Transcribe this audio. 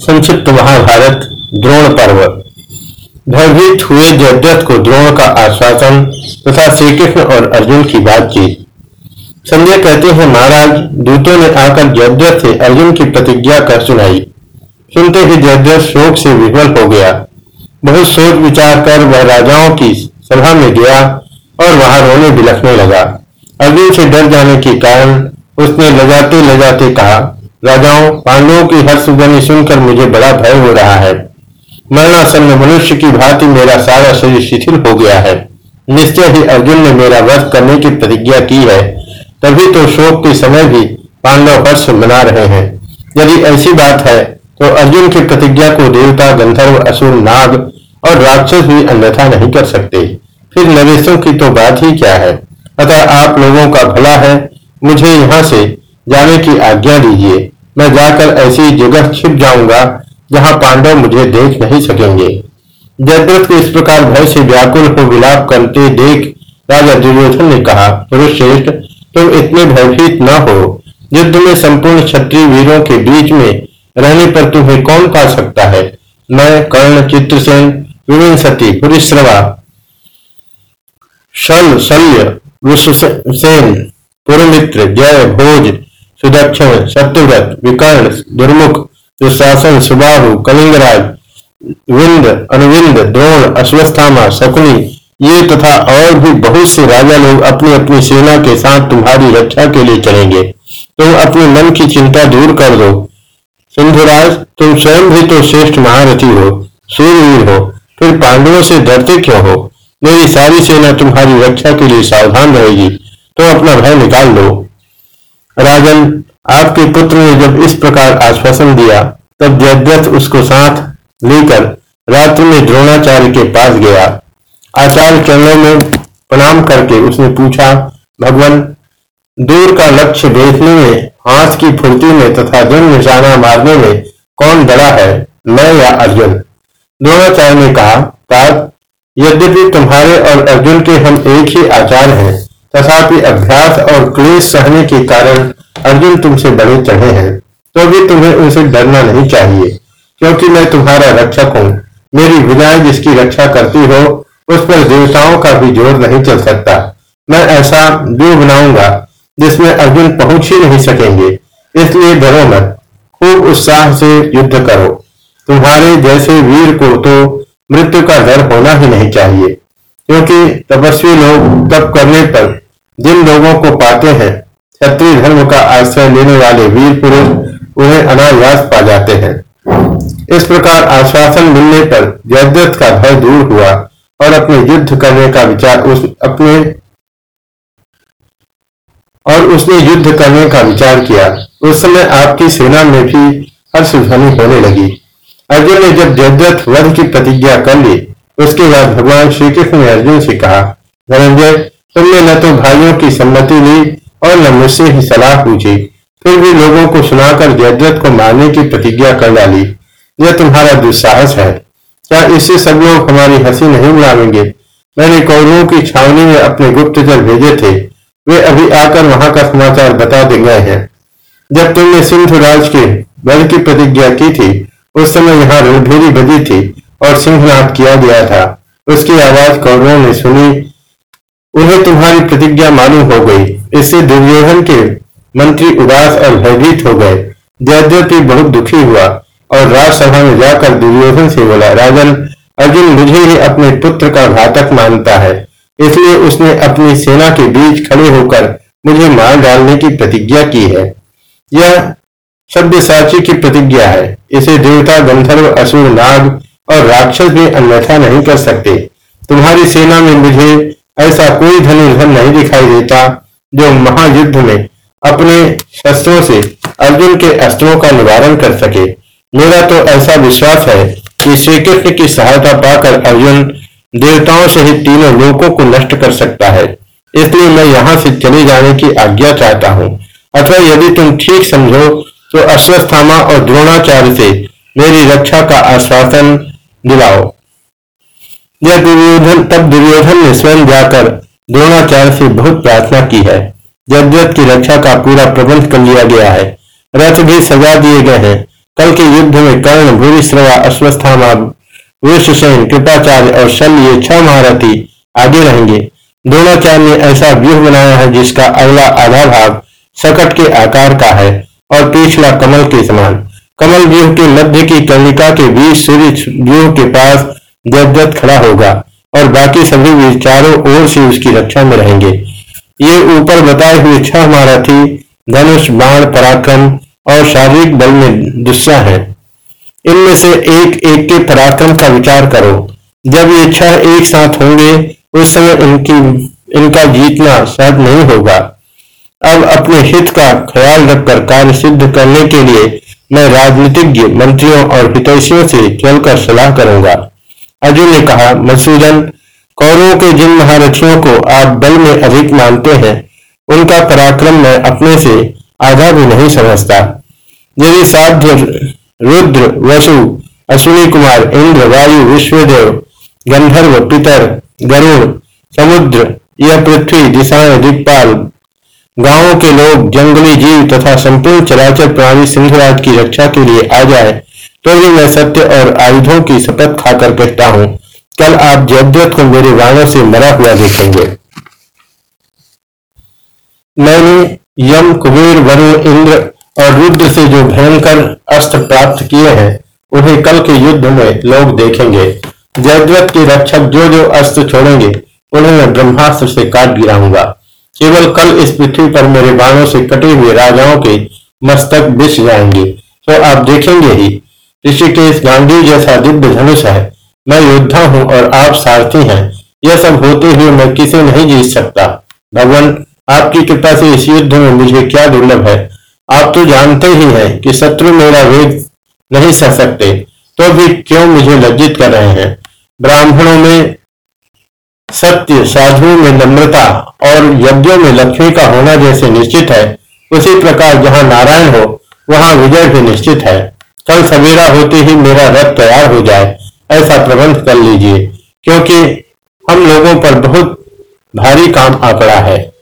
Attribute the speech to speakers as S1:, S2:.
S1: संक्षिप्त महाभारत द्रोण पर्व। भयभीत हुए जयद्रथ को द्रोण का आश्वासन तथा श्री कृष्ण और अर्जुन की बातचीत। संजय कहते हैं, महाराज, दूतों ने आकर जयद्रथ से अर्जुन की प्रतिज्ञा कर सुनाई। सुनते ही जयद्रथ शोक से विफल हो गया। बहुत सोच विचार कर वह राजाओं की सभा में गया और वहाँ रोने बिलखने लगा। अर्जुन से डर जाने के कारण उसने लगाते लगाते कहा राजाओं, पांडवों की हर्षध्वनि सुनकर मुझे बड़ा भय हो रहा है। मरणासन्न मनुष्य की भांति मेरा सारा शरीर शिथिल हो गया है। निश्चय ही अर्जुन ने मेरा वध करने की प्रतिज्ञा की है। तभी तो शोक के समय भी पांडव हर्ष मना रहे हैं। यदि ऐसी बात है तो अर्जुन की प्रतिज्ञा को देवता, गंधर्व, असुर, नाग और राक्षस भी अन्यथा नहीं कर सकते। फिर नरेशों की तो बात ही क्या है? अतः आप लोगों का भला है। मुझे यहाँ से जाने की आज्ञा दीजिए। मैं जाकर ऐसी जगह छिप जाऊँगा जहाँ पांडव मुझे देख नहीं सकेंगे। जयद्रथ को इस प्रकार भय से व्याकुल हो विलाप करते देख राजा दुर्योधन ने कहा पुरुष श्रेष्ठ, तुम इतने भयभीत न हो। युद्ध में संपूर्ण क्षत्रिय वीरों के बीच में रहने पर तुम्हें कौन पा सकता है? मैं, कर्ण, चित्रसेन विविंसती पुरिश्रवा शन शल्य विश्वसेन पुरमित्र जय, भोज सुदक्षिण शत्रुव्रत विकर्ण, दुर्मुख, दुशासन, सुबाहु, कलिंगराज विंद अनुविंद द्रोण, अश्वस्थामा, शकुनी, ये तथा और भी बहुत से राजा लोग अपनी अपनी सेना के साथ तुम्हारी रक्षा के लिए चलेंगे। तुम अपने मन की चिंता दूर कर दो। सिंधुराज, तुम स्वयं भी तो श्रेष्ठ महारथी हो सूर्यवीर हो, फिर पांडवों से डरते क्यों हो? मेरी सारी सेना तुम्हारी रक्षा के लिए सावधान रहेगी। तुम अपना भय निकाल लो। राजन, आपके पुत्र ने जब इस प्रकार आश्वासन दिया, तब जयद्रथ उसको साथ लेकर रात्रि में द्रोणाचार्य के पास गया। आचार्य चरणों में प्रणाम करके उसने पूछा, भगवान, दूर का लक्ष्य देखने में, हाथ की फुर्ती में तथा जन निशाना मारने में कौन बड़ा है, मैं या अर्जुन? द्रोणाचार्य ने कहा यद्यपि तुम्हारे और अर्जुन के हम एक ही आचार हैं तथापि अभ्यास और क्लेश सहने के कारण अर्जुन तुमसे बड़े चढ़े हैं तो भी तुम्हें उनसे डरना नहीं चाहिए, क्योंकि मैं तुम्हारा रक्षक हूँ। मेरी विदाई जिसकी रक्षा करती हो, उस पर देवताओं का भी ज़ोर नहीं चल सकता। मैं ऐसा व्यू बनाऊँगा, जिसमें अर्जुन पहुँच ही नहीं सकेंगे। इसलिए डरो मत, खूब उत्साह से युद्ध करो। तुम्हारे जैसे वीर को तो मृत्यु का डर होना ही नहीं चाहिए, क्योंकि तपस्वी लोग तप करने पर जिन लोगों को पाते हैं, क्षत्रिय धर्म का आश्रय लेने वाले वीर पुरुष, उन्हें अनायास पा जाते हैं। इस प्रकार आश्वासन मिलने पर जयद्रथ का भय दूर हुआ और अपने युद्ध करने का विचार उस, अपने, और उसने युद्ध करने का विचार किया। उस समय आपकी सेना में भी हर्ष ध्वनि होने लगी। अर्जुन ने जब जयद्रथ वध की प्रतिज्ञा कर ली, उसके बाद भगवान श्री कृष्ण ने अर्जुन से कहा, धनंजय तुमने न तो भाइयों की सम्मति ली और न मुझसे ही सलाह पूछी। फिर भी लोगों को सुनाकर जयद्रथ को मारने की प्रतिज्ञा कर डाली। यह तुम्हारा दुस्साहस है। क्या इससे सब लोग हमारी हँसी नहीं उड़ावेंगे? मैंने कौरवों की छावनी में अपने गुप्तचर भेजे थे। वे अभी आकर वहाँ का समाचार बता दे गए हैं। जब तुमने सिंधु राज के बल की प्रतिज्ञा की थी, उस समय यहाँ रणभेरी बजी थी और सिंहनाथ किया गया था। उसकी आवाज़ कौरवों ने सुनी उन्हें तुम्हारी प्रतिज्ञा मालूम हो गई। इससे दुर्योधन के मंत्री उदास और भयभीत हो गए। जयद्रथ बहुत दुखी हुआ और राजसभा में जाकर दुर्योधन से बोला, राजन, अर्जुन मुझे ही अपने पुत्र का घातक मानता है। इसलिए उसने अपनी सेना के बीच खड़े होकर मुझे मार डालने की प्रतिज्ञा की है। यह शब्द साची की प्रतिज्ञा है। इसे देवता, गंधर्व, असुर, नाग और राक्षस भी अन्यथा नहीं कर सकते। तुम्हारी सेना में मुझे ऐसा कोई धनुर्धन नहीं दिखाई देता जो महायुद्ध में अपने शस्त्रों से अर्जुन के अस्त्रों का निवारण कर सके। मेरा तो ऐसा विश्वास है कि श्री कृष्ण की सहायता पाकर अर्जुन देवताओं से ही तीनों लोगों को नष्ट कर सकता है। इसलिए मैं यहाँ से चले जाने की आज्ञा चाहता हूँ। अथवा यदि तुम ठीक समझो तो अश्वस्थामा और द्रोणाचार्य से मेरी रक्षा का आश्वासन दिलाओ। यह दुर्योधन, तब दुर्योधन ने स्वयं जाकर द्रोणाचार्य से बहुत प्रार्थना की है। जगजत की रक्षा का पूरा प्रबंध कर लिया गया है। रथ भी सजा दिए गए हैं। कल के युद्ध में कर्ण भूरिश्रवा अश्वस्थामा, वृषसेन, कृपाचार्य और शल्य, ये छह महारथी आगे रहेंगे। द्रोणाचार्य ने ऐसा व्यूह बनाया है जिसका अगला आधा भाग सकट के आकार का है और पिछला कमल के समान। कमल व्यूह के मध्य की कर्णिका के बीच सूर्य व्यूह के पास जगदत्त खड़ा होगा और बाकी सभी भी चारों ओर से उसकी रक्षा में रहेंगे। ये ऊपर बताए हुए छह महारथी धनुष, बाण, पराक्रम और शारीरिक बल में दुस्सा है। इनमें से एक एक के पराक्रम का विचार करो। जब ये छह एक साथ होंगे, उस समय इनकी इनका जीतना सहज नहीं होगा। अब अपने हित का ख्याल रखकर कार्य सिद्ध करने के लिए मैं राजनीतिज्ञ, मंत्रियों और हितैषियों से चलकर सलाह करूँगा। अर्जुन ने कहा मसूदन कौरवों के जिन महारथियों को आप बल में अधिक मानते हैं, उनका पराक्रम मैं अपने से आधा भी नहीं समझता। यदि साध्य रुद्र, वसु, अश्विनी कुमार, इंद्र, वायु, विश्वदेव, गंधर्व, पितर गरुण समुद्र, यह पृथ्वी, दिशाएँ दिक्पाल गाँवों के लोग, जंगली जीव तथा संपूर्ण चराचर प्राणी सिंहराज की रक्षा के लिए आ जाए तो भी मैं सत्य और आयुधों की शपथ खाकर कहता हूँ। कल आप जयद्रथ को मेरे बाणों से मरा हुआ देखेंगे। मैंने यम, कुबेर, वरुण, इंद्र और रुद्र से जो भयंकर अस्त्र प्राप्त किए हैं, उन्हें कल के युद्ध में लोग देखेंगे। जयद्रथ के रक्षक जो जो अस्त्र छोड़ेंगे, उन्हें मैं ब्रह्मास्त्र से काट गिराऊँगा। केवल कल इस पृथ्वी पर मेरे बाणों से कटे हुए राजाओं के मस्तक बिछ जाएँगे। तो आप देखेंगे ही ऋषिकेश गांधी जैसा दिव्य धनुष है। मैं योद्धा हूँ और आप सारथी हैं। यह सब होते हुए मैं किसे नहीं जीत सकता? भगवान, आपकी कृपा से इस युद्ध में मुझे क्या दुर्लभ है? आप तो जानते ही हैं कि शत्रु मेरा वेग नहीं सह सकते। तो भी क्यों मुझे लज्जित कर रहे हैं? ब्राह्मणों में सत्य, साधुओं में नम्रता और यज्ञों में लक्ष्मी का होना जैसे निश्चित है। उसी प्रकार जहाँ नारायण हो, वहाँ विजय भी निश्चित है। कल सवेरा होते ही मेरा रथ तैयार हो जाए, ऐसा प्रबंध कर लीजिए, क्योंकि हम लोगों पर बहुत भारी काम आ पड़ा है।